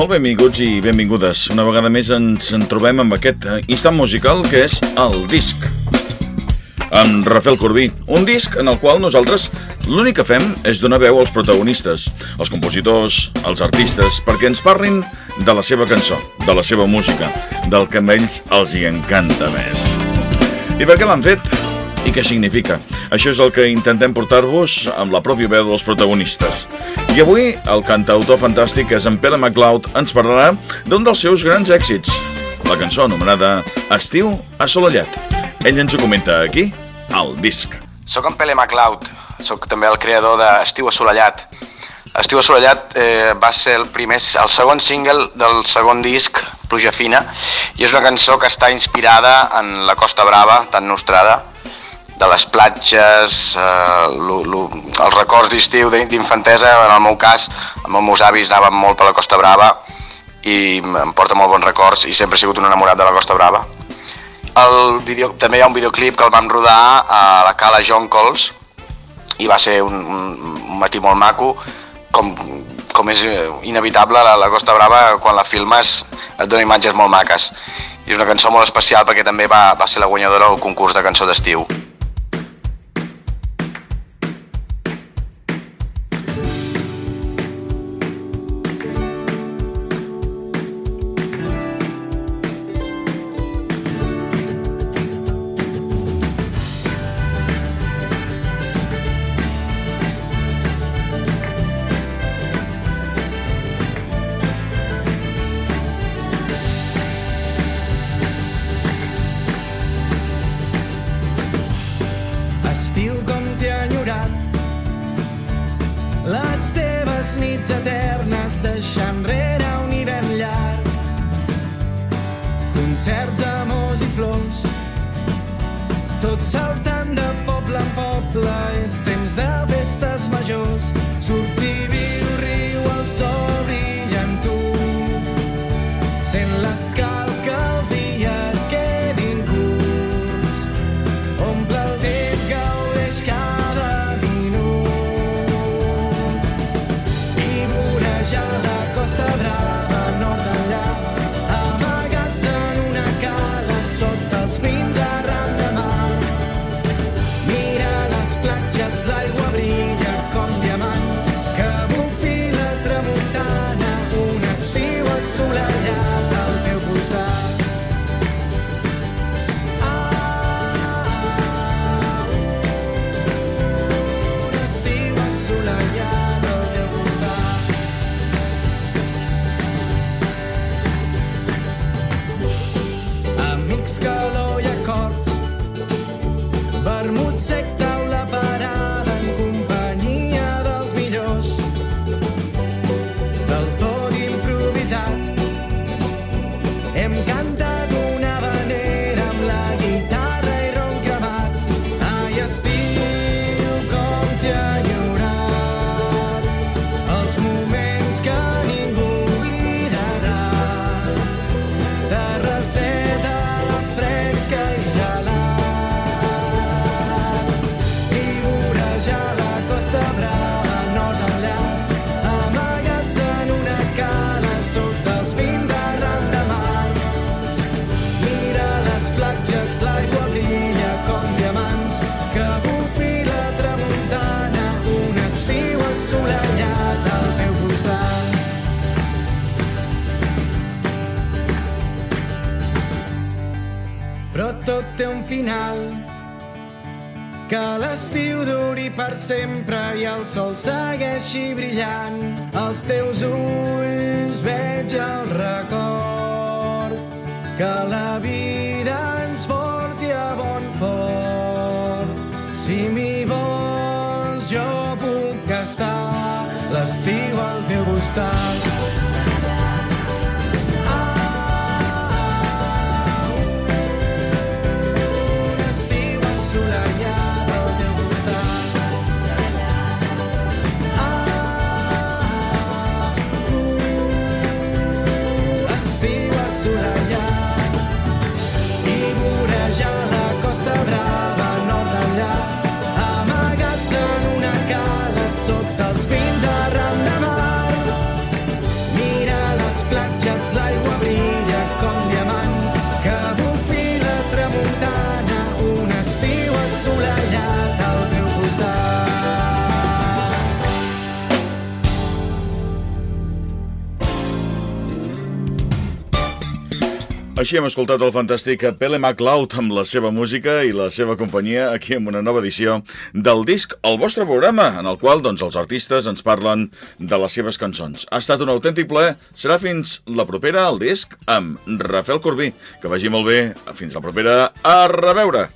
Molt benvinguts i benvingudes. Una vegada més ens en trobem amb aquest eh, instant musical que és el disc. Amb Rafael Corbí, un disc en el qual nosaltres l'únic que fem és donar veu als protagonistes, als compositors, als artistes, perquè ens parlin de la seva cançó, de la seva música, del que a ells els hi encanta més. I per què l'han fet? I què significa? Això és el que intentem portar-vos amb la pròpia veu dels protagonistes. I avui el cantautor fantàstic és en Pere MacLeod ens parlarà d'un dels seus grans èxits, la cançó anomenada Estiu assolellat. Ell ens ho comenta aquí, al disc. Soc en Pere MacLeod, soc també el creador d'Estiu assolellat. Estiu assolellat eh, va ser el, primer, el segon single del segon disc, Pluja Fina, i és una cançó que està inspirada en la Costa Brava, tan nostrada, de les platges, eh, lo, lo, els records d'estiu d'infantesa, en el meu cas, amb els meus avis anàvem molt per la Costa Brava i em porta molt bons records i sempre he sigut un enamorat de la Costa Brava. El video, també hi ha un videoclip que el vam rodar a la cala Joncles i va ser un, un, un matí molt maco, com, com és inevitable la, la Costa Brava quan la filmes et dona imatges molt maques. I és una cançó molt especial perquè també va, va ser la guanyadora del concurs de cançó d'estiu. Teves nits eternes deixant rere un hivern llarg. Concerts, amors i flors Tot saltant skyline tot té un final. Que l'estiu duri per sempre i el sol segueixi brillant. Als teus ulls veig el record. Que la vida ens porti a bon port. Si m'hi Així hem escoltat el fantàstic Pele MacLeod amb la seva música i la seva companyia aquí amb una nova edició del disc El vostre programa, en el qual doncs, els artistes ens parlen de les seves cançons. Ha estat un autèntic plaer. Serà fins la propera al disc amb Rafael Corbí. Que vagi molt bé. Fins la propera. A reveure!